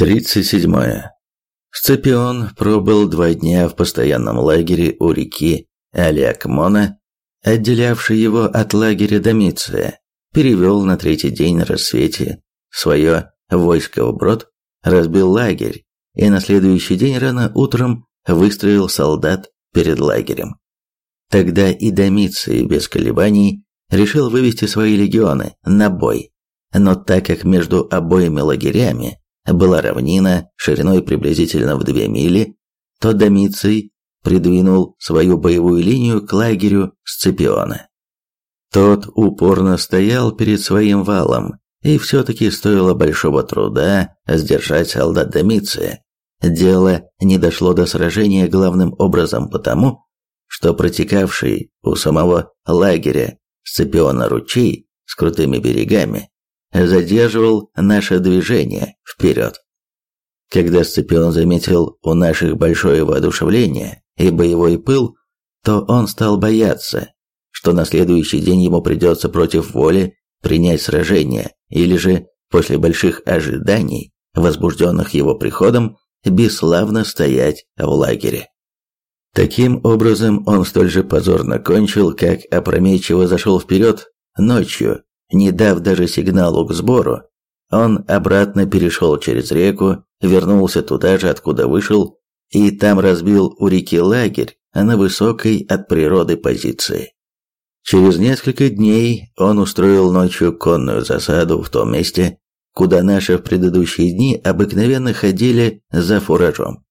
37. Сципион пробыл два дня в постоянном лагере у реки Алиакмона, отделявший его от лагеря Домиция, перевел на третий день на рассвете свое войско в брод, разбил лагерь и на следующий день рано утром выстроил солдат перед лагерем. Тогда и Домиций без колебаний решил вывести свои легионы на бой, но так как между обоими лагерями была равнина шириной приблизительно в две мили, то Домиций придвинул свою боевую линию к лагерю Сципиона. Тот упорно стоял перед своим валом, и все-таки стоило большого труда сдержать солдат Домиция. Дело не дошло до сражения главным образом потому, что протекавший у самого лагеря Сципиона ручей с крутыми берегами задерживал наше движение вперед. Когда Сципион заметил у наших большое воодушевление и боевой пыл, то он стал бояться, что на следующий день ему придется против воли принять сражение, или же после больших ожиданий, возбужденных его приходом, бесславно стоять в лагере. Таким образом, он столь же позорно кончил, как опрометчиво зашел вперед ночью, не дав даже сигналу к сбору. Он обратно перешел через реку, вернулся туда же, откуда вышел, и там разбил у реки лагерь на высокой от природы позиции. Через несколько дней он устроил ночью конную засаду в том месте, куда наши в предыдущие дни обыкновенно ходили за фуражом.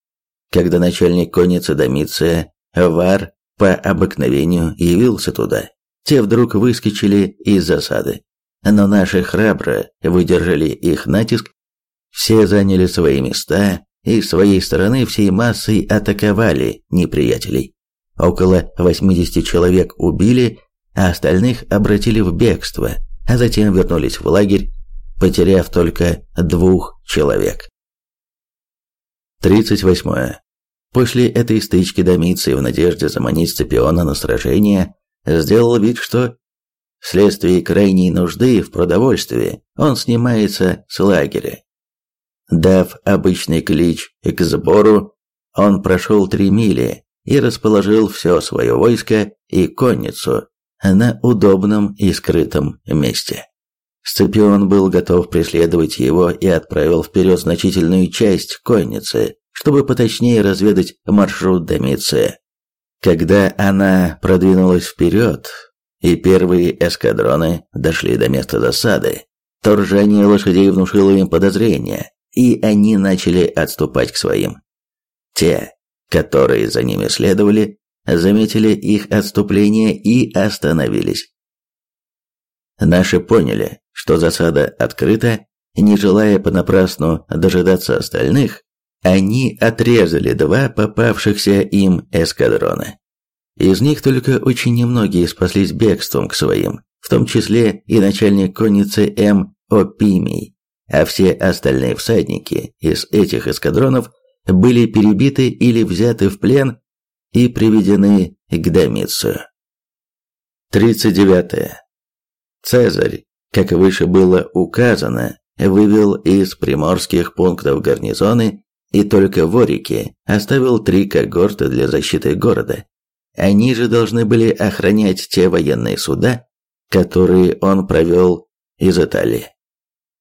Когда начальник конницы Домиция, Вар, по обыкновению явился туда, те вдруг выскочили из засады. Но наши храбро выдержали их натиск, все заняли свои места и с своей стороны всей массой атаковали неприятелей. Около 80 человек убили, а остальных обратили в бегство, а затем вернулись в лагерь, потеряв только двух человек. 38. После этой стычки Домиций в надежде заманить Сципиона на сражение сделал вид, что вследствие крайней нужды в продовольствии он снимается с лагеря. Дав обычный клич к сбору, он прошел три мили и расположил все свое войско и конницу на удобном и скрытом месте. Сципион был готов преследовать его и отправил вперед значительную часть конницы, чтобы поточнее разведать маршрут Домиция. Когда она продвинулась вперед, и первые эскадроны дошли до места засады, то ржание лошадей внушило им подозрения, и они начали отступать к своим. Те, которые за ними следовали, заметили их отступление и остановились. Наши поняли, что засада открыта, не желая понапрасну дожидаться остальных, они отрезали два попавшихся им эскадрона. Из них только очень немногие спаслись бегством к своим, в том числе и начальник конницы М. Опимий, а все остальные всадники из этих эскадронов были перебиты или взяты в плен и приведены к Домицию. 39. Цезарь, как выше было указано, вывел из приморских пунктов гарнизоны и только в Орике оставил три когорты для защиты города. Они же должны были охранять те военные суда, которые он провел из Италии.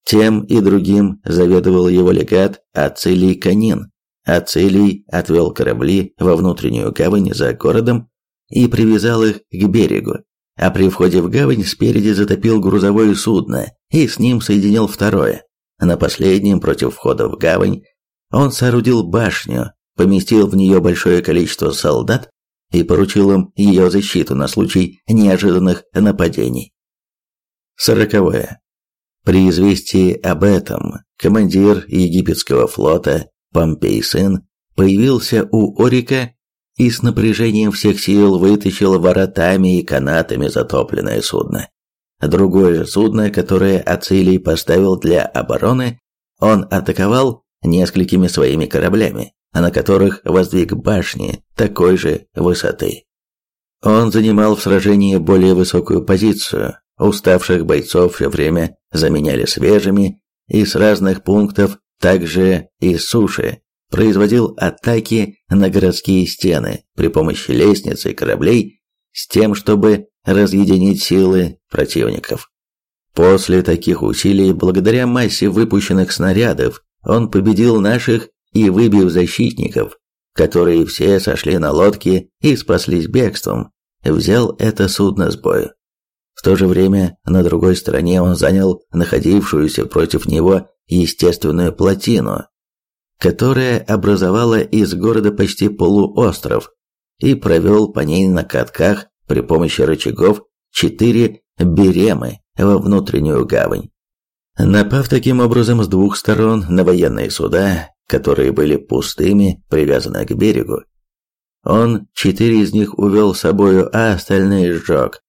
Тем и другим заведовал его легат Ацилий Канин. Ацилий отвел корабли во внутреннюю гавань за городом и привязал их к берегу, а при входе в гавань спереди затопил грузовое судно и с ним соединил второе. На последнем, против входа в гавань, он соорудил башню, поместил в нее большое количество солдат и поручил им ее защиту на случай неожиданных нападений. Сороковое. При известии об этом командир египетского флота Помпей сын появился у Орика и с напряжением всех сил вытащил воротами и канатами затопленное судно. Другое же судно, которое Ацилий поставил для обороны, он атаковал несколькими своими кораблями, на которых воздвиг башни такой же высоты. Он занимал в сражении более высокую позицию, уставших бойцов все время заменяли свежими, и с разных пунктов также и суши, производил атаки на городские стены при помощи лестниц и кораблей с тем, чтобы разъединить силы противников. После таких усилий, благодаря массе выпущенных снарядов, он победил наших и выбив защитников, которые все сошли на лодки и спаслись бегством, взял это судно с бою. В то же время на другой стороне он занял находившуюся против него естественную плотину, которая образовала из города почти полуостров, и провел по ней на катках при помощи рычагов четыре беремы во внутреннюю гавань. Напав таким образом с двух сторон на военные суда, которые были пустыми, привязаны к берегу, он четыре из них увел с собою, а остальные сжег.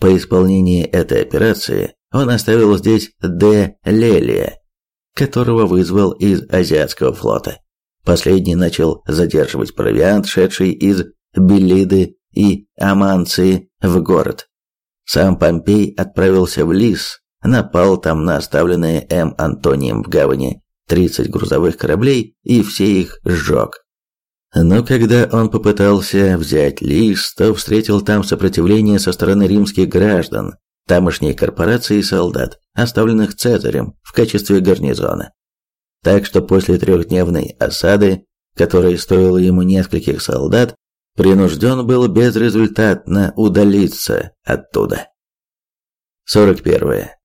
По исполнении этой операции он оставил здесь Де Лелия, которого вызвал из Азиатского флота. Последний начал задерживать провиант, шедший из Белиды и Аманции в город. Сам Помпей отправился в Лис, напал там на оставленные М. Антонием в гавани 30 грузовых кораблей и все их сжег. Но когда он попытался взять Лис, то встретил там сопротивление со стороны римских граждан, тамошней корпорации и солдат, оставленных Цезарем в качестве гарнизона. Так что после трехдневной осады, которая стоила ему нескольких солдат, принужден был безрезультатно удалиться оттуда. 41.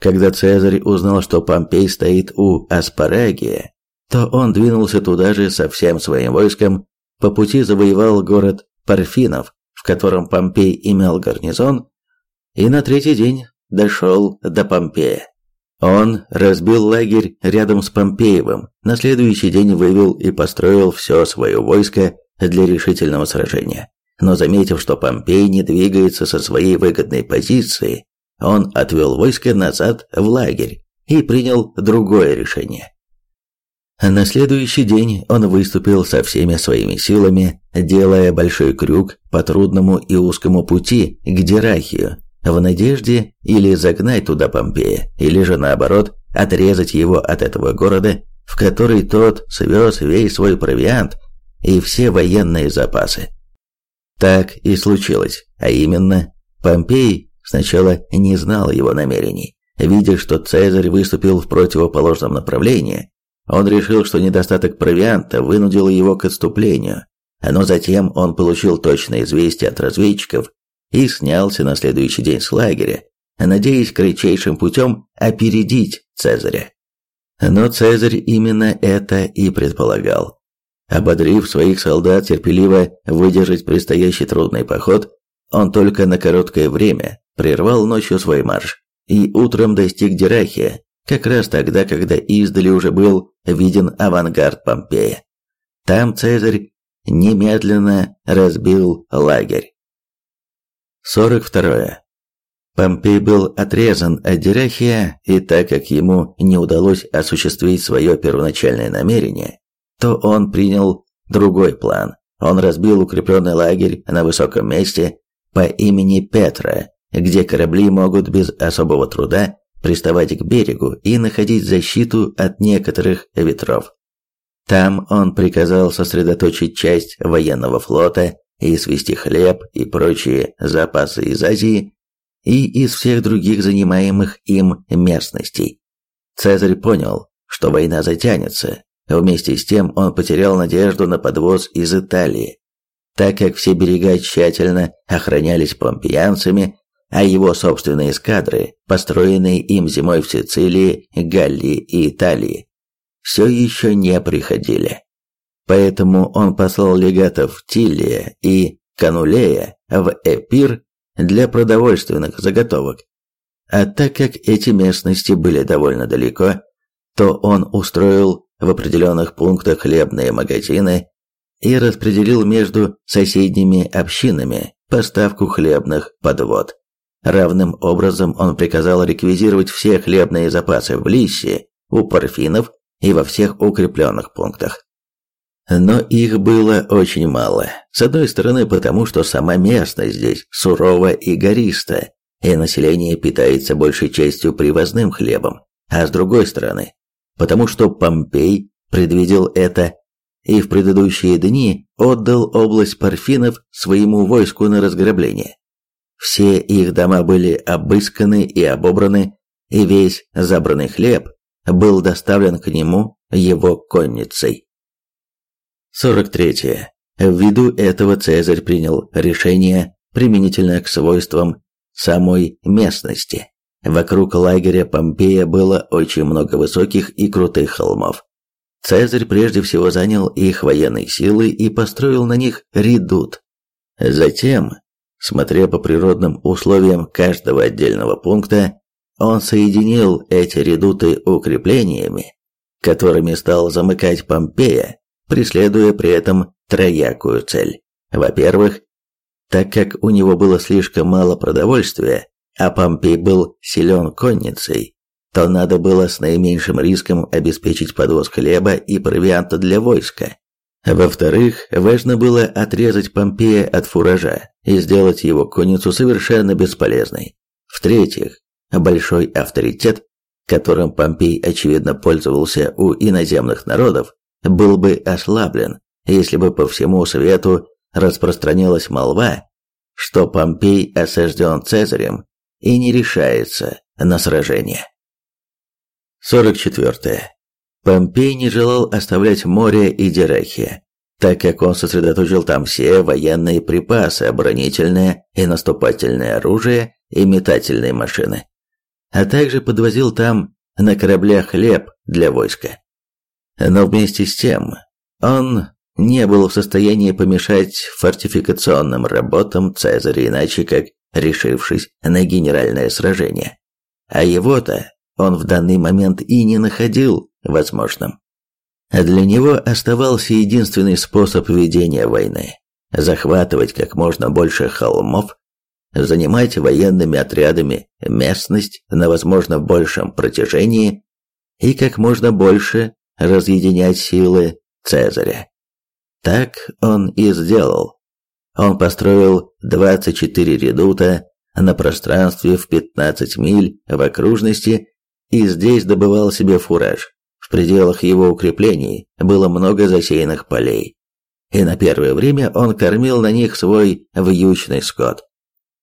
Когда Цезарь узнал, что Помпей стоит у Аспарагия, то он двинулся туда же со всем своим войском, по пути завоевал город Парфинов, в котором Помпей имел гарнизон, и на третий день дошел до Помпея. Он разбил лагерь рядом с Помпеевым, на следующий день вывел и построил все свое войско для решительного сражения. Но заметив, что Помпей не двигается со своей выгодной позиции, он отвел войско назад в лагерь и принял другое решение. На следующий день он выступил со всеми своими силами, делая большой крюк по трудному и узкому пути к Дирахию, в надежде или загнать туда Помпея, или же наоборот, отрезать его от этого города, в который тот свез весь свой провиант и все военные запасы. Так и случилось, а именно, Помпей сначала не знал его намерений. Видя, что Цезарь выступил в противоположном направлении, он решил, что недостаток провианта вынудил его к отступлению, но затем он получил точное известие от разведчиков и снялся на следующий день с лагеря, надеясь кратчайшим путем опередить Цезаря. Но Цезарь именно это и предполагал. Ободрив своих солдат терпеливо выдержать предстоящий трудный поход, он только на короткое время прервал ночью свой марш и утром достиг Дирахия, как раз тогда, когда издали уже был виден авангард Помпея. Там Цезарь немедленно разбил лагерь. 42. Помпей был отрезан от Дирахия, и так как ему не удалось осуществить свое первоначальное намерение, то он принял другой план. Он разбил укрепленный лагерь на высоком месте по имени Петра, где корабли могут без особого труда приставать к берегу и находить защиту от некоторых ветров. Там он приказал сосредоточить часть военного флота и свести хлеб и прочие запасы из Азии и из всех других занимаемых им местностей. Цезарь понял, что война затянется, Вместе с тем он потерял надежду на подвоз из Италии, так как все берега тщательно охранялись помпеянцами, а его собственные эскадры, построенные им зимой в Сицилии, Галлии и Италии, все еще не приходили. Поэтому он послал легатов Тилия и Канулея в Эпир для продовольственных заготовок. А так как эти местности были довольно далеко, то он устроил в определенных пунктах хлебные магазины и распределил между соседними общинами поставку хлебных подвод. Равным образом он приказал реквизировать все хлебные запасы в Лиссе, у Парфинов и во всех укрепленных пунктах. Но их было очень мало. С одной стороны, потому что сама местность здесь сурова и гориста, и население питается большей частью привозным хлебом, а с другой стороны, потому что Помпей предвидел это и в предыдущие дни отдал область Парфинов своему войску на разграбление. Все их дома были обысканы и обобраны, и весь забранный хлеб был доставлен к нему его конницей. 43. Ввиду этого Цезарь принял решение применительно к свойствам самой местности. Вокруг лагеря Помпея было очень много высоких и крутых холмов. Цезарь прежде всего занял их военной силой и построил на них редут. Затем, смотря по природным условиям каждого отдельного пункта, он соединил эти редуты укреплениями, которыми стал замыкать Помпея, преследуя при этом троякую цель. Во-первых, так как у него было слишком мало продовольствия, а Помпей был силен конницей, то надо было с наименьшим риском обеспечить подвоз хлеба и провианта для войска. Во-вторых, важно было отрезать Помпея от фуража и сделать его конницу совершенно бесполезной. В-третьих, большой авторитет, которым Помпей очевидно пользовался у иноземных народов, был бы ослаблен, если бы по всему свету распространилась молва, что Помпей осажден Цезарем и не решается на сражение. 44. Помпей не желал оставлять море и Дирахия, так как он сосредоточил там все военные припасы, оборонительное и наступательное оружие и метательные машины, а также подвозил там на кораблях хлеб для войска. Но вместе с тем он не был в состоянии помешать фортификационным работам Цезаря иначе как решившись на генеральное сражение. А его-то он в данный момент и не находил возможным. Для него оставался единственный способ ведения войны – захватывать как можно больше холмов, занимать военными отрядами местность на возможно большем протяжении и как можно больше разъединять силы Цезаря. Так он и сделал. Он построил 24 редута на пространстве в 15 миль в окружности и здесь добывал себе фураж. Пределах его укреплений было много засеянных полей. И на первое время он кормил на них свой вьючный скот.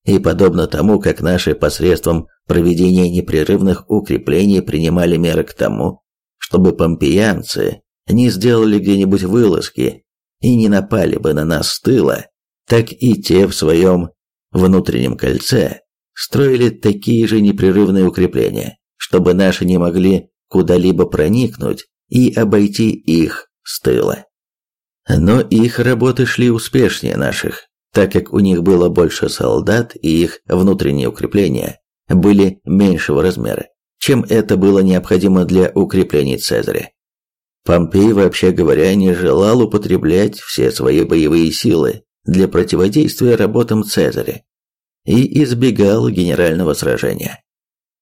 И подобно тому, как наши посредством проведения непрерывных укреплений принимали меры к тому, чтобы помпеянцы не сделали где-нибудь вылазки и не напали бы на нас с тыла, так и те в своем внутреннем кольце строили такие же непрерывные укрепления, чтобы наши не могли куда-либо проникнуть и обойти их с тыла. Но их работы шли успешнее наших, так как у них было больше солдат и их внутренние укрепления были меньшего размера, чем это было необходимо для укреплений Цезаря. Помпей, вообще говоря, не желал употреблять все свои боевые силы для противодействия работам Цезаря и избегал генерального сражения.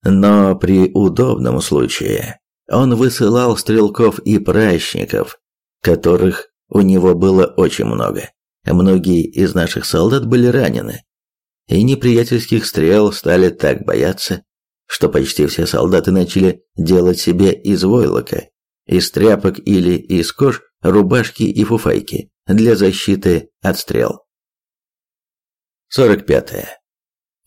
Но при удобном случае он высылал стрелков и прачников, которых у него было очень много. Многие из наших солдат были ранены, и неприятельских стрел стали так бояться, что почти все солдаты начали делать себе из войлока, из тряпок или из кож рубашки и фуфайки для защиты от стрел. 45.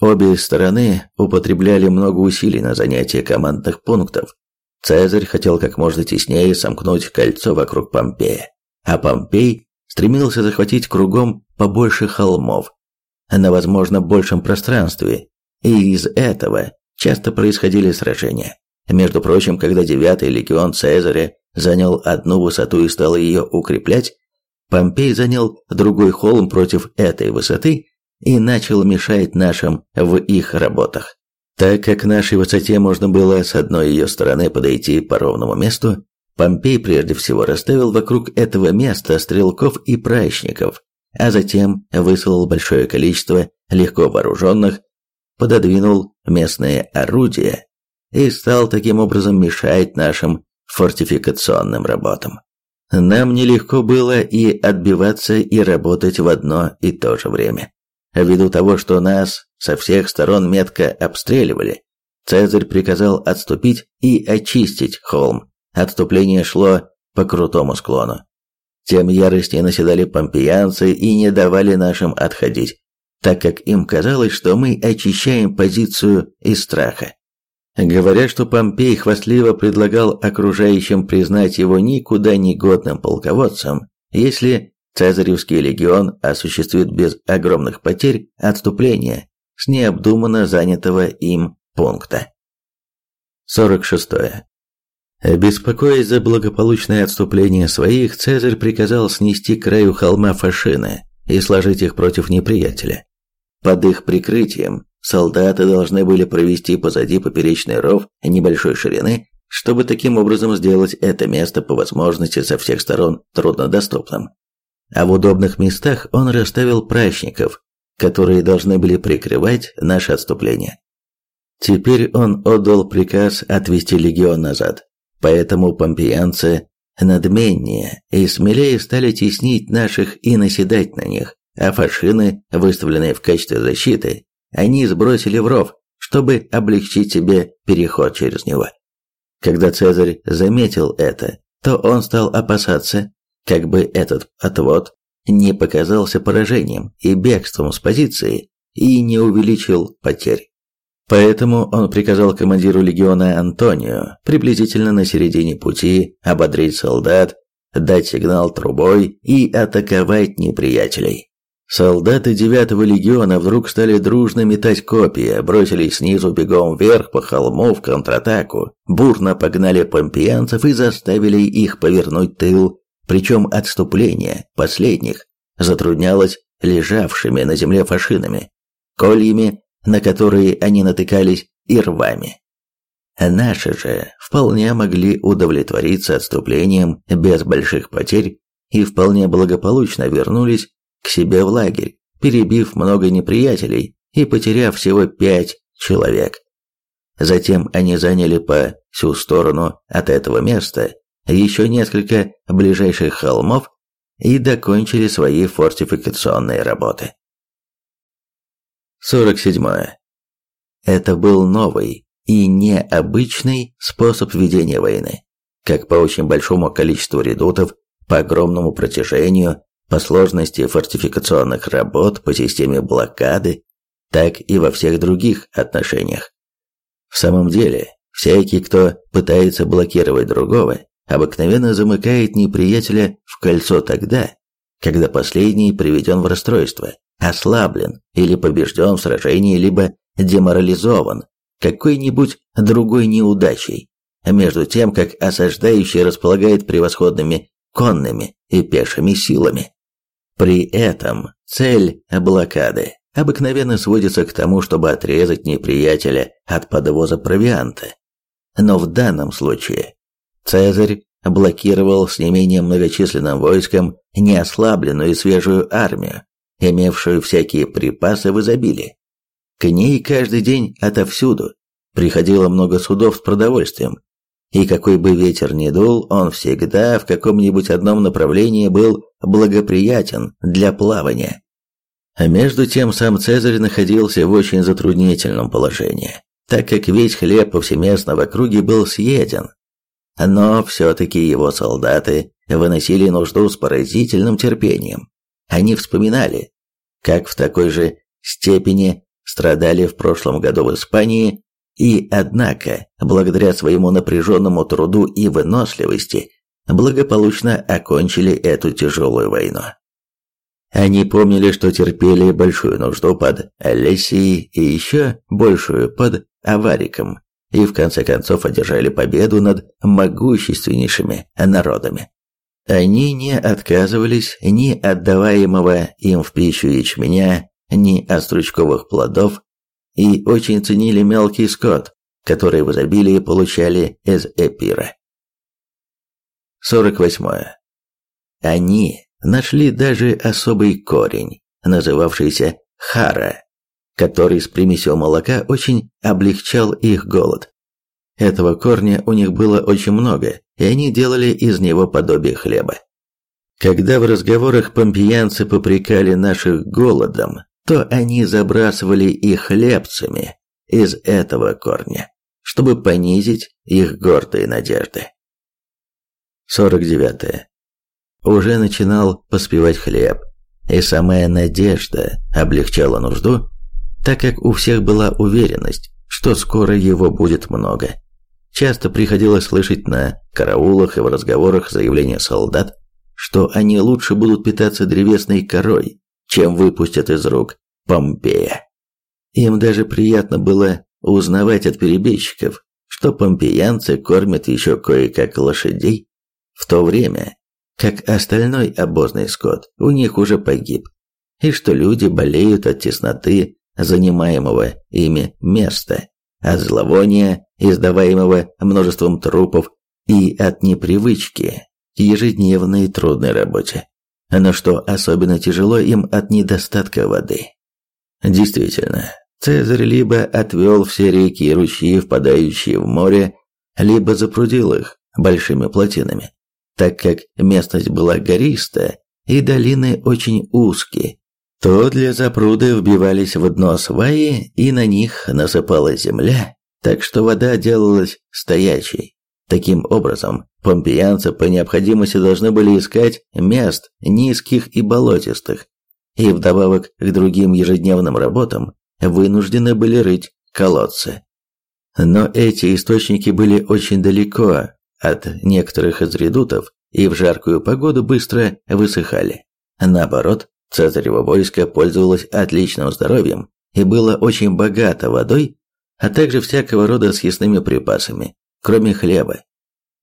Обе стороны употребляли много усилий на занятие командных пунктов. Цезарь хотел как можно теснее сомкнуть кольцо вокруг Помпея, а Помпей стремился захватить кругом побольше холмов на, возможно, большем пространстве, и из этого часто происходили сражения. Между прочим, когда девятый легион Цезаря занял одну высоту и стал ее укреплять, Помпей занял другой холм против этой высоты и начал мешать нашим в их работах. Так как нашей высоте можно было с одной ее стороны подойти по ровному месту, Помпей прежде всего расставил вокруг этого места стрелков и прачников, а затем выслал большое количество легко вооруженных, пододвинул местные орудия и стал таким образом мешать нашим фортификационным работам. Нам нелегко было и отбиваться, и работать в одно и то же время. Ввиду того, что нас со всех сторон метко обстреливали, Цезарь приказал отступить и очистить холм, отступление шло по крутому склону. Тем яростнее наседали помпеянцы и не давали нашим отходить, так как им казалось, что мы очищаем позицию из страха. Говоря, что Помпей хвастливо предлагал окружающим признать его никуда не годным полководцем, если Цезаревский легион осуществит без огромных потерь отступление с необдуманно занятого им пункта. 46. Беспокоясь за благополучное отступление своих, Цезарь приказал снести к краю холма фашины и сложить их против неприятеля. Под их прикрытием солдаты должны были провести позади поперечный ров небольшой ширины, чтобы таким образом сделать это место по возможности со всех сторон труднодоступным. А в удобных местах он расставил прачников, которые должны были прикрывать наше отступление. Теперь он отдал приказ отвести легион назад, поэтому помпеянцы надменнее и смелее стали теснить наших и наседать на них, а фашины, выставленные в качестве защиты, они сбросили в ров, чтобы облегчить себе переход через него. Когда Цезарь заметил это, то он стал опасаться, как бы этот отвод не показался поражением и бегством с позиции и не увеличил потерь. Поэтому он приказал командиру легиона Антонию приблизительно на середине пути ободрить солдат, дать сигнал трубой и атаковать неприятелей. Солдаты девятого легиона вдруг стали дружно метать копья, бросились снизу бегом вверх по холму в контратаку, бурно погнали помпеянцев и заставили их повернуть тыл, причем отступление последних затруднялось лежавшими на земле фашинами, кольями, на которые они натыкались, и рвами. Наши же вполне могли удовлетвориться отступлением без больших потерь и вполне благополучно вернулись к себе в лагерь, перебив много неприятелей и потеряв всего пять человек. Затем они заняли по всю сторону от этого места еще несколько ближайших холмов и докончили свои фортификационные работы. 47. Это был новый и необычный способ ведения войны, как по очень большому количеству редутов, по огромному протяжению по сложности фортификационных работ по системе блокады, так и во всех других отношениях. В самом деле, всякий, кто пытается блокировать другого, обыкновенно замыкает неприятеля в кольцо тогда, когда последний приведен в расстройство, ослаблен или побежден в сражении, либо деморализован какой-нибудь другой неудачей, между тем, как осаждающий располагает превосходными конными и пешими силами. При этом цель блокады обыкновенно сводится к тому, чтобы отрезать неприятеля от подвоза провианта. Но в данном случае Цезарь блокировал с не менее многочисленным войском неослабленную и свежую армию, имевшую всякие припасы в изобилии. К ней каждый день отовсюду приходило много судов с продовольствием, и какой бы ветер ни дул, он всегда в каком-нибудь одном направлении был благоприятен для плавания. А между тем сам Цезарь находился в очень затруднительном положении, так как весь хлеб повсеместно в округе был съеден. Но все-таки его солдаты выносили нужду с поразительным терпением. Они вспоминали, как в такой же степени страдали в прошлом году в Испании и, однако, благодаря своему напряженному труду и выносливости, благополучно окончили эту тяжелую войну. Они помнили, что терпели большую нужду под Алессией и еще большую под Авариком, и в конце концов одержали победу над могущественнейшими народами. Они не отказывались ни отдаваемого им в пищу ячменя, ни от стручковых плодов, и очень ценили мелкий скот, который в изобилии получали из эпира. 48. Они нашли даже особый корень, называвшийся хара, который с примесью молока очень облегчал их голод. Этого корня у них было очень много, и они делали из него подобие хлеба. Когда в разговорах помпеянцы попрекали наших голодом, то они забрасывали их хлебцами из этого корня, чтобы понизить их гордые надежды. 49. Уже начинал поспевать хлеб, и самая надежда облегчала нужду, так как у всех была уверенность, что скоро его будет много. Часто приходилось слышать на караулах и в разговорах заявления солдат, что они лучше будут питаться древесной корой, чем выпустят из рук Помпея. Им даже приятно было узнавать от перебежчиков, что помпеянцы кормят еще кое-как лошадей, в то время как остальной обозный скот у них уже погиб, и что люди болеют от тесноты занимаемого ими места, от зловония, издаваемого множеством трупов, и от непривычки к ежедневной трудной работе. Но что особенно тяжело им от недостатка воды. Действительно, Цезарь либо отвел все реки и ручьи, впадающие в море, либо запрудил их большими плотинами, так как местность была гористая и долины очень узкие, то для запруды вбивались в дно сваи и на них насыпалась земля, так что вода делалась стоячей. Таким образом, помпеянцы по необходимости должны были искать мест низких и болотистых, и вдобавок к другим ежедневным работам вынуждены были рыть колодцы. Но эти источники были очень далеко от некоторых из редутов и в жаркую погоду быстро высыхали. Наоборот, Цезарево войско пользовалось отличным здоровьем и было очень богато водой, а также всякого рода съестными припасами, кроме хлеба.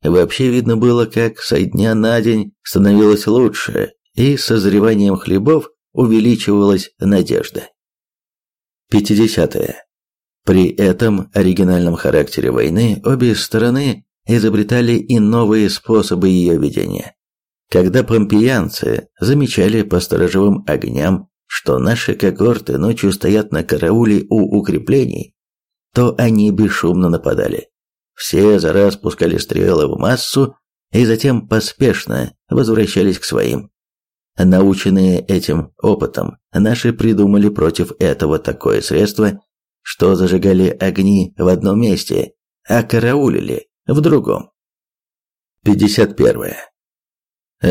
Вообще видно было, как со дня на день становилось лучше, и созреванием хлебов увеличивалась надежда. 50. -е. При этом оригинальном характере войны обе стороны изобретали и новые способы ее ведения. Когда помпеянцы замечали по сторожевым огням, что наши когорты ночью стоят на карауле у укреплений, то они бесшумно нападали. Все за раз пускали стрелы в массу и затем поспешно возвращались к своим. Наученные этим опытом, наши придумали против этого такое средство, что зажигали огни в одном месте, а караулили в другом. 51.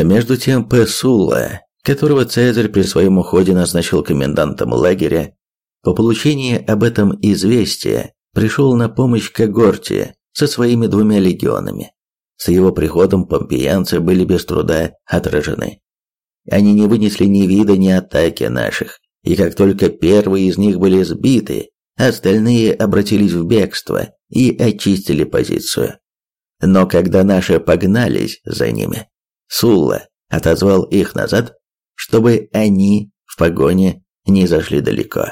Между тем П. Сулла, которого Цезарь при своем уходе назначил комендантом лагеря, по получении об этом известия пришел на помощь Когорте со своими двумя легионами. С его приходом помпеянцы были без труда отражены. Они не вынесли ни вида, ни атаки наших, и как только первые из них были сбиты, остальные обратились в бегство и очистили позицию. Но когда наши погнались за ними, Сулла отозвал их назад, чтобы они в погоне не зашли далеко.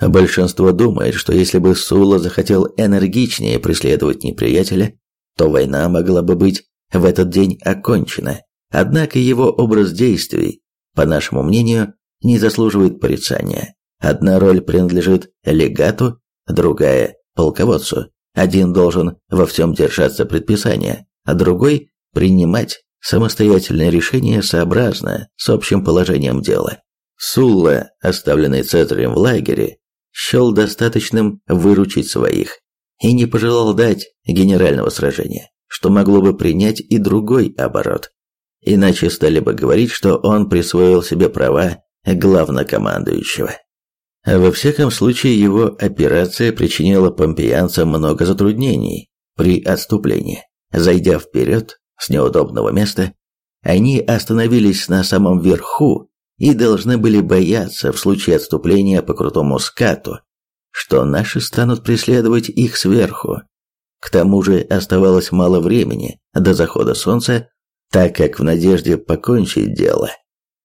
Большинство думает, что если бы Сула захотел энергичнее преследовать неприятеля, то война могла бы быть в этот день окончена. Однако его образ действий, по нашему мнению, не заслуживает порицания. Одна роль принадлежит легату, другая – полководцу. Один должен во всем держаться предписания, а другой – принимать самостоятельное решение сообразно с общим положением дела. Сулла, оставленный Цезарем в лагере, счел достаточным выручить своих и не пожелал дать генерального сражения, что могло бы принять и другой оборот. Иначе стали бы говорить, что он присвоил себе права главнокомандующего. Во всяком случае, его операция причинила помпеянцам много затруднений при отступлении. Зайдя вперед с неудобного места, они остановились на самом верху и должны были бояться в случае отступления по крутому скату, что наши станут преследовать их сверху. К тому же оставалось мало времени до захода солнца, так как в надежде покончить дело,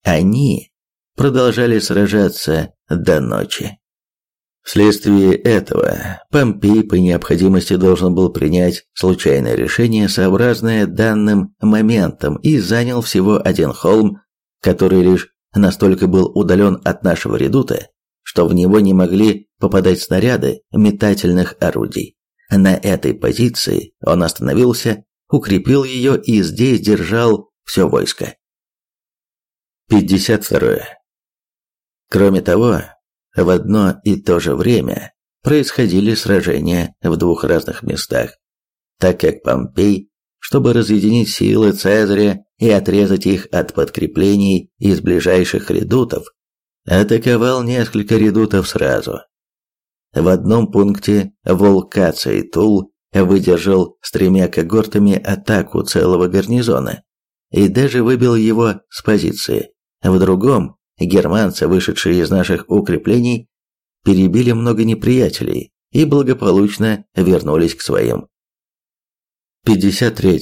они продолжали сражаться до ночи. Вследствие этого Помпей по необходимости должен был принять случайное решение, сообразное данным моментам, и занял всего один холм, который лишь настолько был удален от нашего редута, что в него не могли попадать снаряды метательных орудий. На этой позиции он остановился укрепил ее и здесь держал все войско. 52. Кроме того, в одно и то же время происходили сражения в двух разных местах, так как Помпей, чтобы разъединить силы Цезаря и отрезать их от подкреплений из ближайших редутов, атаковал несколько редутов сразу. В одном пункте Волкаций Тул выдержал с тремя когортами атаку целого гарнизона и даже выбил его с позиции. В другом германцы, вышедшие из наших укреплений, перебили много неприятелей и благополучно вернулись к своим. 53.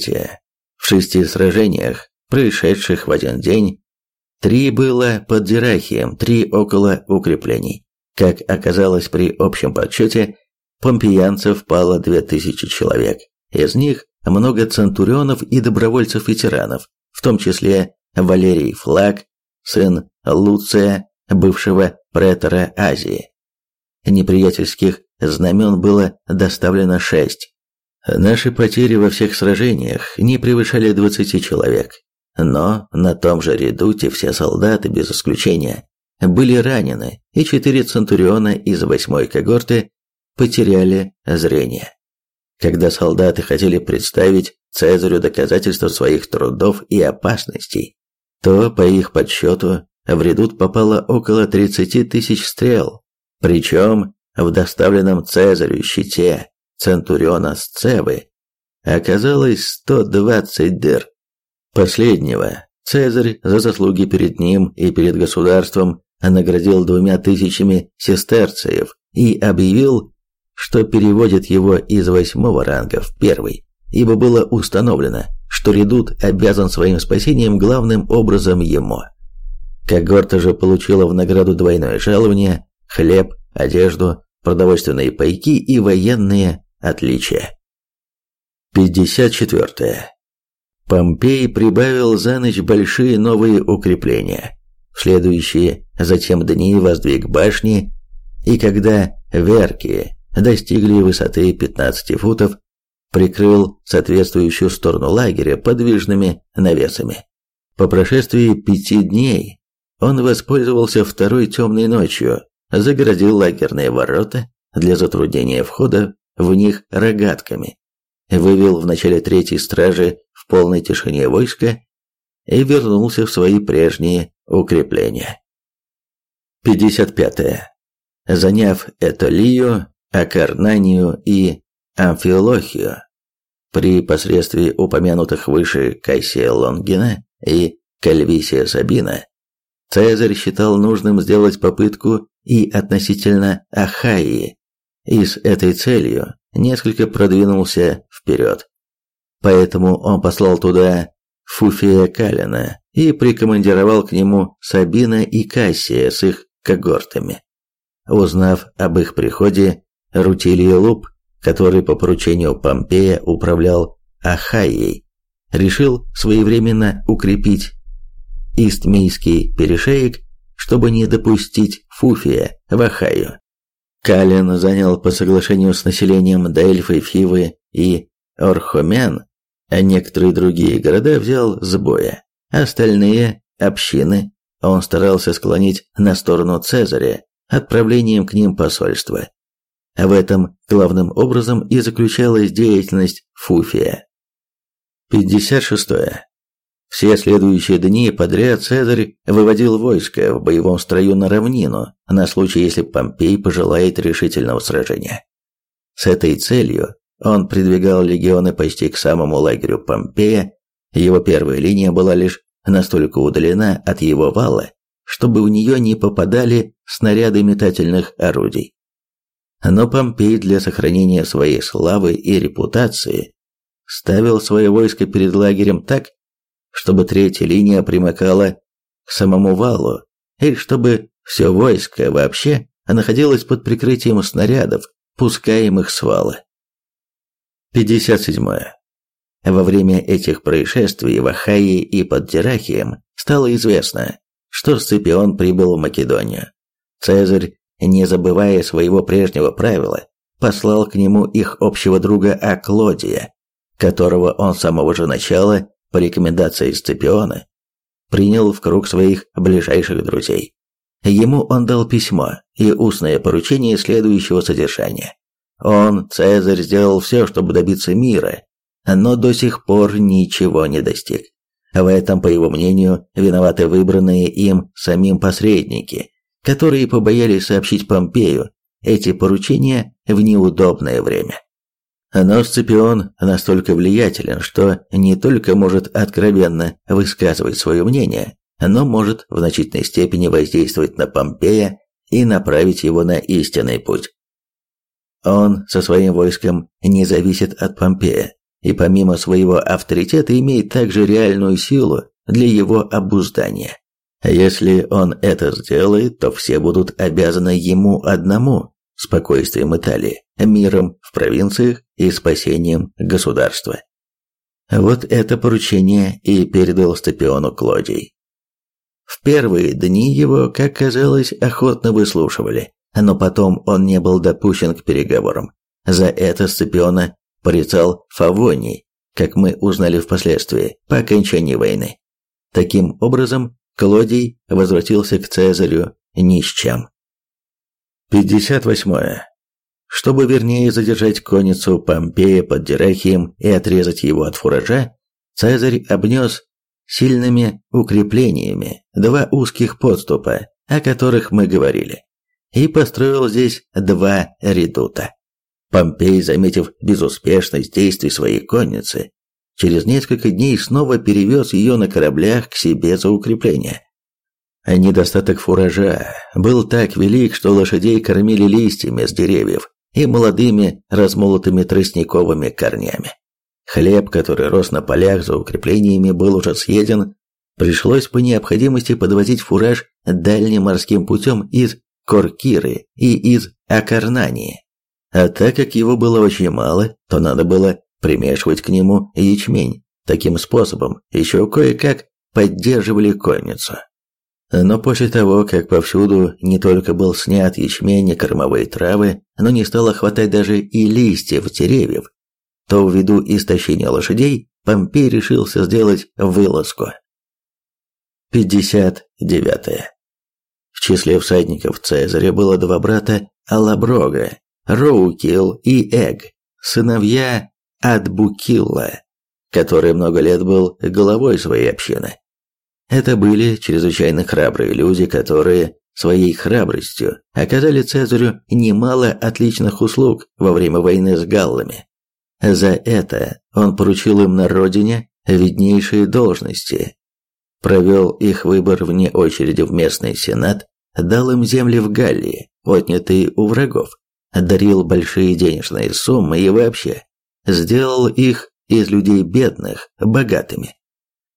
В шести сражениях, происшедших в один день, три было под Дирахием, три около укреплений. Как оказалось при общем подсчете, помпеянцев пало 2000 человек. Из них много центурионов и добровольцев-ветеранов, в том числе Валерий Флаг, сын Луция, бывшего претора Азии. Неприятельских знамен было доставлено шесть. Наши потери во всех сражениях не превышали 20 человек. Но на том же редуте все солдаты, без исключения, были ранены, и четыре центуриона из восьмой когорты потеряли зрение. Когда солдаты хотели представить Цезарю доказательства своих трудов и опасностей, то, по их подсчету, в редут попало около 30 тысяч стрел, причем в доставленном Цезарю щите Центуриона Сцевы оказалось 120 дыр. Последнего Цезарь за заслуги перед ним и перед государством наградил двумя тысячами сестерциев и объявил, что переводит его из восьмого ранга в первый, ибо было установлено, что редут обязан своим спасением главным образом ему. Когорта же получила в награду двойное жалование, хлеб, одежду, продовольственные пайки и военные отличия. 54. Помпей прибавил за ночь большие новые укрепления. В следующие затем дни воздвиг башни, и когда верки достигли высоты 15 футов, прикрыл соответствующую сторону лагеря подвижными навесами. По прошествии пяти дней он воспользовался второй темной ночью, загородил лагерные ворота для затруднения входа в них рогатками, вывел в начале третьей стражи в полной тишине войска и вернулся в свои прежние укрепления. 55. -е. Заняв Этолию, Акарнанию и Амфилохию, при посредстве упомянутых выше Кассия Лонгина и Кальвисия Сабина, Цезарь считал нужным сделать попытку и относительно Ахайи, и с этой целью несколько продвинулся вперед. Поэтому он послал туда Фуфия Калина и прикомандировал к нему Сабина и Кассия с их когортами. Узнав об их приходе, Рутилий Луп, который по поручению Помпея управлял Ахайей, решил своевременно укрепить Истмийский перешеек, чтобы не допустить Фуфия в Ахайю. Калин занял по соглашению с населением Дельфы, Фивы и Орхомен, а некоторые другие города взял с боя. Остальные общины он старался склонить на сторону Цезаря отправлением к ним посольства. В этом главным образом и заключалась деятельность Фуфия. 56. Все следующие дни подряд Цезарь выводил войско в боевом строю на равнину, на случай, если Помпей пожелает решительного сражения. С этой целью он придвигал легионы почти к самому лагерю Помпея, его первая линия была лишь настолько удалена от его вала, чтобы в нее не попадали снаряды метательных орудий. Но Помпей для сохранения своей славы и репутации ставил свое войско перед лагерем так, чтобы третья линия примыкала к самому валу, и чтобы все войско вообще находилось под прикрытием снарядов, пускаемых с вала. 57. Во время этих происшествий в Ахайе и под Дирахием стало известно, что Сципион прибыл в Македонию. Цезарь, не забывая своего прежнего правила, послал к нему их общего друга Аклодия, которого он с самого же начала по рекомендации Сципиона, принял в круг своих ближайших друзей. Ему он дал письмо и устное поручение следующего содержания. Он, Цезарь, сделал все, чтобы добиться мира, но до сих пор ничего не достиг. В этом, по его мнению, виноваты выбранные им самим посредники, которые побоялись сообщить Помпею эти поручения в неудобное время. Но Сципион настолько влиятелен, что не только может откровенно высказывать свое мнение, но может в значительной степени воздействовать на Помпея и направить его на истинный путь. Он со своим войском не зависит от Помпея, и помимо своего авторитета имеет также реальную силу для его обуздания. Если он это сделает, то все будут обязаны ему одному – спокойствием Италии, миром в провинциях и спасением государства. Вот это поручение и передал Степиону Клодий. В первые дни его, как казалось, охотно выслушивали, но потом он не был допущен к переговорам. За это Сципиона порицал Фавоний, как мы узнали впоследствии, по окончании войны. Таким образом, Клодий возвратился к Цезарю ни с чем. 58. Чтобы вернее задержать конницу Помпея под Дирахием и отрезать его от фуража, Цезарь обнес сильными укреплениями два узких подступа, о которых мы говорили, и построил здесь два редута. Помпей, заметив безуспешность действий своей конницы, через несколько дней снова перевез ее на кораблях к себе за укрепление. Недостаток фуража был так велик, что лошадей кормили листьями с деревьев и молодыми размолотыми тростниковыми корнями. Хлеб, который рос на полях за укреплениями, был уже съеден. Пришлось по необходимости подвозить фураж дальним морским путем из Коркиры и из Акарнании. А так как его было очень мало, то надо было примешивать к нему ячмень. Таким способом еще кое-как поддерживали конницу. Но после того, как повсюду не только был снят ячмень и кормовые травы, но не стало хватать даже и листьев деревьев, то ввиду истощения лошадей Помпей решился сделать вылазку. 59. В числе всадников Цезаря было два брата Алаброга, Роукил и Эг, сыновья Адбукилла, который много лет был главой своей общины. Это были чрезвычайно храбрые люди, которые своей храбростью оказали Цезарю немало отличных услуг во время войны с галлами. За это он поручил им на родине виднейшие должности, провел их выбор вне очереди в местный сенат, дал им земли в Галлии, отнятые у врагов, дарил большие денежные суммы и вообще сделал их из людей бедных богатыми.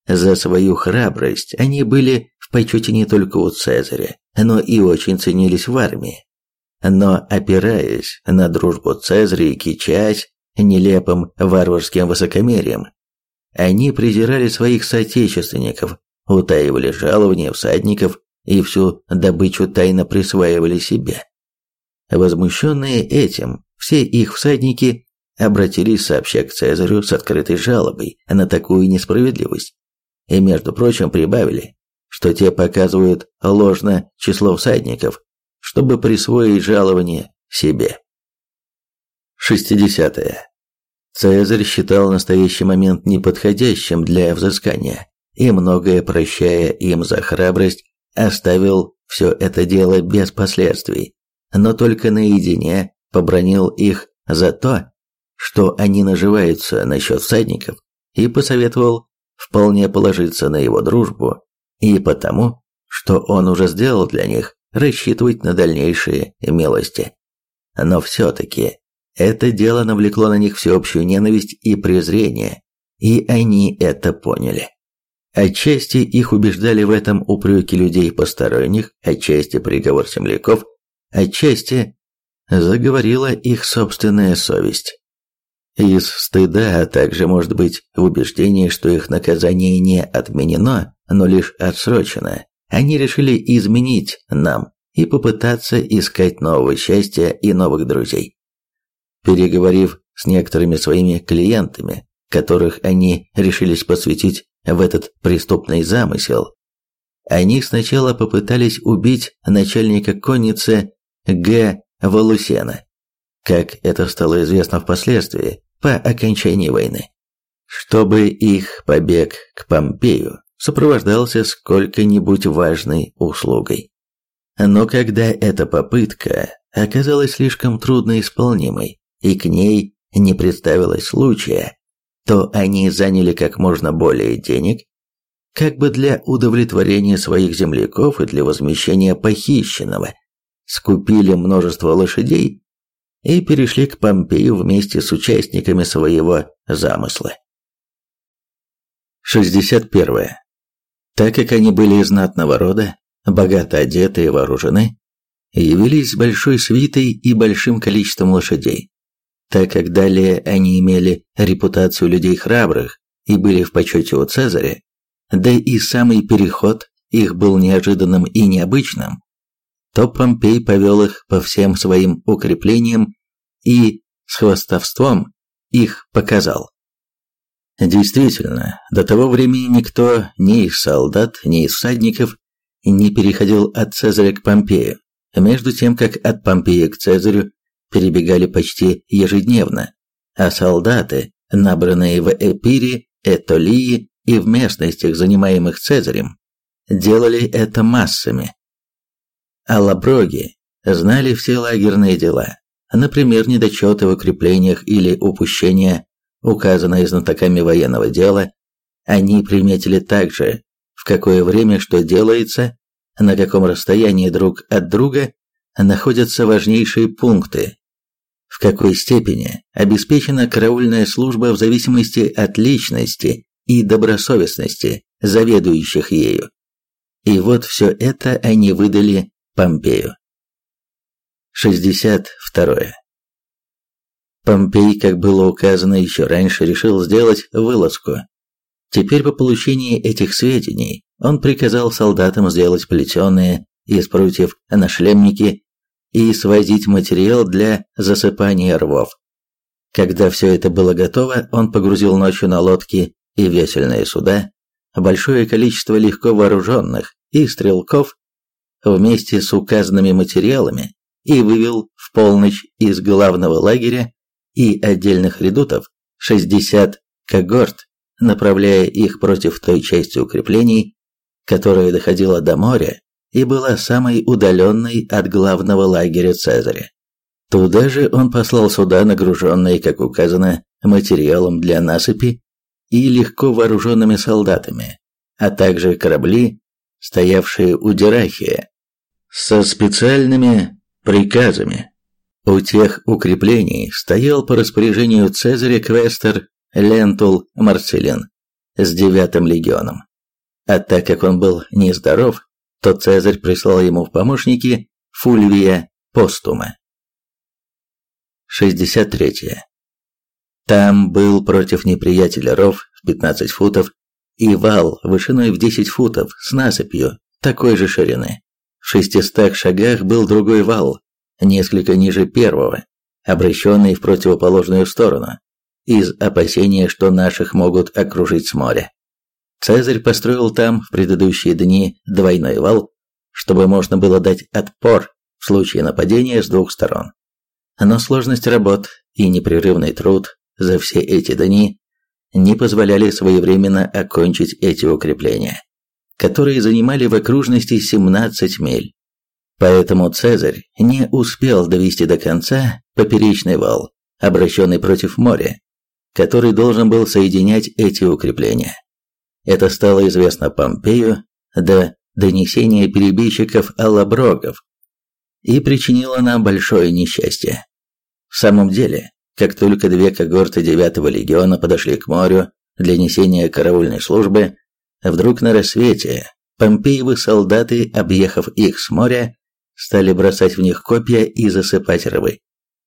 За свою храбрость они были в почете не только у Цезаря, но и очень ценились в армии. Но опираясь на дружбу Цезаря и кичась нелепым варварским высокомерием. Они презирали своих соотечественников, утаивали жалования всадников и всю добычу тайно присваивали себе. Возмущенные этим, все их всадники обратились сообща к Цезарю с открытой жалобой на такую несправедливость. И, между прочим, прибавили, что те показывают ложно число всадников, чтобы присвоить жалование себе. 60. -е. Цезарь считал настоящий момент неподходящим для взыскания, и многое прощая им за храбрость, оставил все это дело без последствий, но только наедине побронил их за то, что они наживаются насчет всадников, и посоветовал вполне положиться на его дружбу, и потому, что он уже сделал для них, рассчитывать на дальнейшие милости. Но все-таки это дело навлекло на них всеобщую ненависть и презрение, и они это поняли. Отчасти их убеждали в этом упреки людей посторонних, отчасти приговор земляков, отчасти заговорила их собственная совесть. Из стыда, а также, может быть, в убеждении, что их наказание не отменено, но лишь отсрочено, они решили изменить нам и попытаться искать нового счастья и новых друзей. Переговорив с некоторыми своими клиентами, которых они решились посвятить в этот преступный замысел, они сначала попытались убить начальника конницы Г. Валусена, как это стало известно впоследствии, по окончании войны. чтобы их побег к Помпею сопровождался сколько-нибудь важной услугой. Но когда эта попытка оказалась слишком трудноисполнимой, и к ней не представилось случая, то они заняли как можно более денег, как бы для удовлетворения своих земляков и для возмещения похищенного, скупили множество лошадей и перешли к Помпею вместе с участниками своего замысла. 61. Так как они были из знатного рода, богато одеты и вооружены, явились с большой свитой и большим количеством лошадей. Так как далее они имели репутацию людей храбрых и были в почете у Цезаря, да и самый переход их был неожиданным и необычным, то Помпей повел их по всем своим укреплениям и с хвостовством их показал. Действительно, до того времени никто ни из солдат, ни из всадников не переходил от Цезаря к Помпею, между тем как от Помпея к Цезарю перебегали почти ежедневно, а солдаты, набранные в Эпире, Этолии и в местностях, занимаемых Цезарем, делали это массами. А лаброги знали все лагерные дела, например, недочеты в укреплениях или упущения указанные знатоками военного дела, они приметили также, в какое время что делается, на каком расстоянии друг от друга находятся важнейшие пункты, в какой степени обеспечена караульная служба в зависимости от личности и добросовестности заведующих ею. И вот все это они выдали Помпею. 62. Помпей, как было указано еще раньше, решил сделать вылазку. Теперь по получении этих сведений он приказал солдатам сделать плетеные из прутьев нашлемники и свозить материал для засыпания рвов. Когда все это было готово, он погрузил ночью на лодки и весельные суда большое количество легко вооруженных и стрелков вместе с указанными материалами и вывел в полночь из главного лагеря и отдельных редутов 60 когорт, направляя их против той части укреплений, которая доходила до моря и была самой удаленной от главного лагеря Цезаря. Туда же он послал суда, нагруженные, как указано, материалом для насыпи и легко вооруженными солдатами, а также корабли, стоявшие у Дирахия, со специальными приказами у тех укреплений стоял по распоряжению Цезаря квестер Лентул Марцелин с девятым легионом. А так как он был нездоров, то Цезарь прислал ему в помощники Фульвия Постума. 63. Там был против неприятеля ров в 15 футов и вал вышиной в 10 футов с насыпью такой же ширины. В 600 шагах был другой вал, несколько ниже первого, обращенный в противоположную сторону, из опасения, что наших могут окружить с моря. Цезарь построил там в предыдущие дни двойной вал, чтобы можно было дать отпор в случае нападения с двух сторон. Но сложность работ и непрерывный труд за все эти дни не позволяли своевременно окончить эти укрепления, которые занимали в окружности 17 миль. Поэтому Цезарь не успел довести до конца поперечный вал, обращенный против моря, который должен был соединять эти укрепления. Это стало известно Помпею до донесения перебежчиков Аллаброгов и причинило нам большое несчастье. В самом деле, как только две когорты 9-го легиона подошли к морю для несения караульной службы, вдруг на рассвете Помпеевы солдаты, объехав их с моря, стали бросать в них копья и засыпать рвы.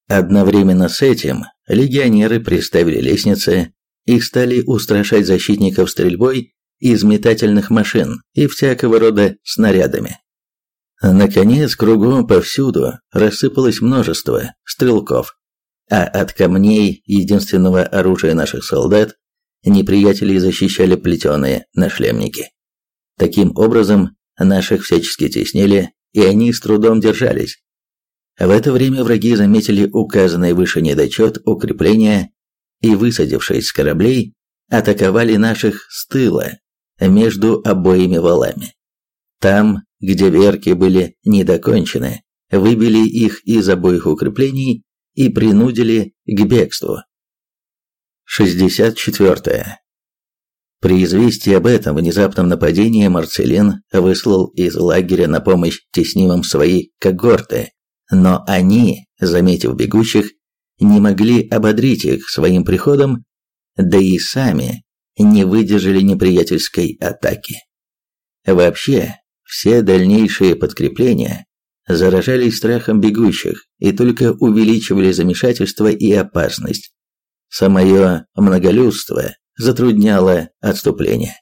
Одновременно с этим легионеры приставили лестницы и стали устрашать защитников стрельбой из метательных машин и всякого рода снарядами. Наконец, кругом повсюду рассыпалось множество стрелков, а от камней единственного оружия наших солдат неприятелей защищали плетеные нашлемники. Таким образом, наших всячески теснили и они с трудом держались. В это время враги заметили указанный выше недочет укрепления и, высадившись с кораблей, атаковали наших с тыла, между обоими валами. Там, где верки были недокончены, выбили их из обоих укреплений и принудили к бегству. 64. При известии об этом внезапном нападении Марцелин выслал из лагеря на помощь теснимым свои когорты, но они, заметив бегущих, не могли ободрить их своим приходом, да и сами не выдержали неприятельской атаки. Вообще, все дальнейшие подкрепления заражались страхом бегущих и только увеличивали замешательство и опасность. Самое многолюдство затрудняло отступление.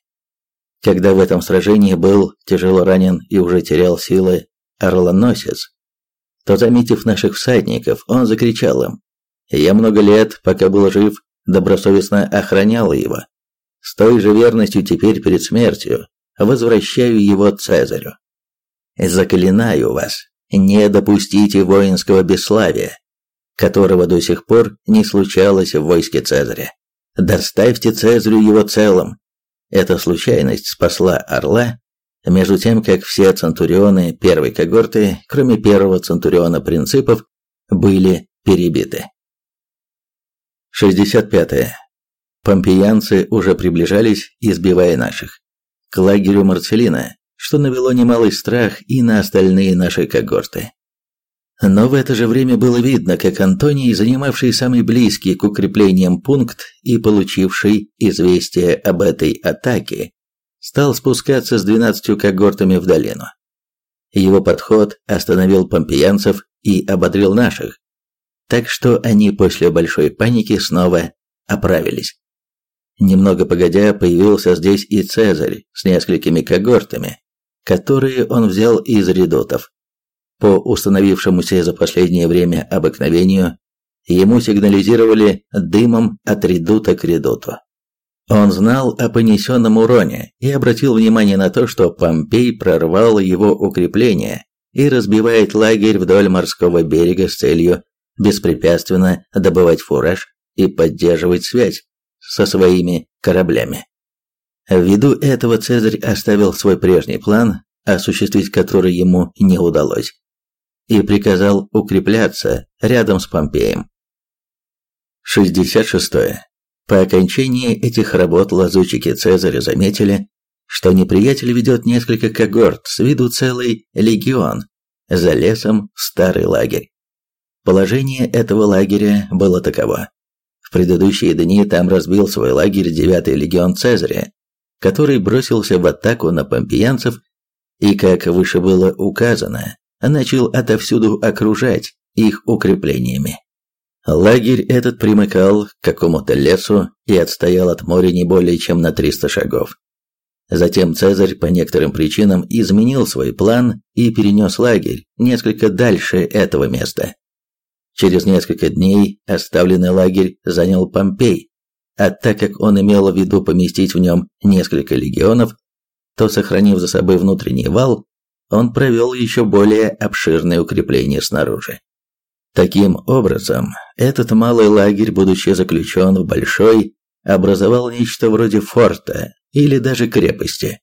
Когда в этом сражении был тяжело ранен и уже терял силы орлоносец, то, заметив наших всадников, он закричал им «Я много лет, пока был жив, добросовестно охранял его. С той же верностью теперь перед смертью возвращаю его Цезарю. Заклинаю вас, не допустите воинского бесславия, которого до сих пор не случалось в войске Цезаря. Доставьте Цезарю его целым. Эта случайность спасла Орла, между тем как все центурионы первой когорты, кроме первого центуриона принципов, были перебиты. 65. -е. Помпеянцы уже приближались, избивая наших. К лагерю Марцелина, что навело немалый страх и на остальные наши когорты. Но в это же время было видно, как Антоний, занимавший самый близкий к укреплениям пункт и получивший известие об этой атаке, стал спускаться с двенадцатью когортами в долину. Его подход остановил помпеянцев и ободрил наших, так что они после большой паники снова оправились. Немного погодя появился здесь и Цезарь с несколькими когортами, которые он взял из редутов. По установившемуся за последнее время обыкновению, ему сигнализировали дымом от редута к редуту. Он знал о понесенном уроне и обратил внимание на то, что Помпей прорвал его укрепление и разбивает лагерь вдоль морского берега с целью беспрепятственно добывать фураж и поддерживать связь со своими кораблями. Ввиду этого Цезарь оставил свой прежний план, осуществить который ему не удалось, и приказал укрепляться рядом с Помпеем. 66. По окончании этих работ лазутчики Цезаря заметили, что неприятель ведет несколько когорт, с виду целый легион, за лесом в старый лагерь. Положение этого лагеря было таково. В предыдущие дни там разбил свой лагерь 9-й легион Цезаря, который бросился в атаку на помпеянцев и, как выше было указано, начал отовсюду окружать их укреплениями. Лагерь этот примыкал к какому-то лесу и отстоял от моря не более чем на 300 шагов. Затем Цезарь по некоторым причинам изменил свой план и перенес лагерь несколько дальше этого места. Через несколько дней оставленный лагерь занял Помпей, а так как он имел в виду поместить в нем несколько легионов, то, сохранив за собой внутренний вал, он провел еще более обширное укрепление снаружи. Таким образом, этот малый лагерь, будучи заключен в большой, образовал нечто вроде форта или даже крепости.